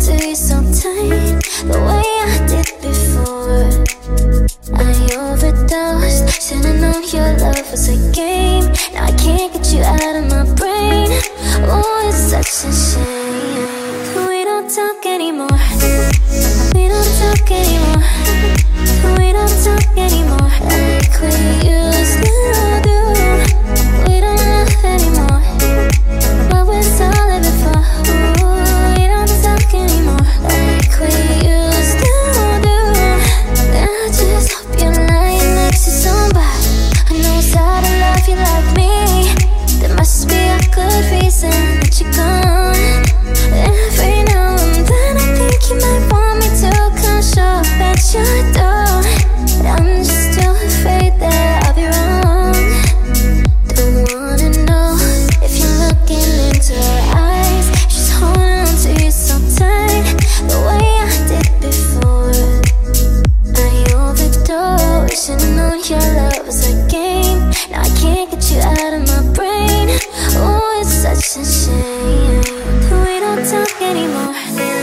do you tight, the way I did before. I overdosed, should've known your love was a game. Now I can't get you out of my brain. Oh, it's such a shame. can't get you out of my brain. Oh, it's such a shame We don't talk anymore.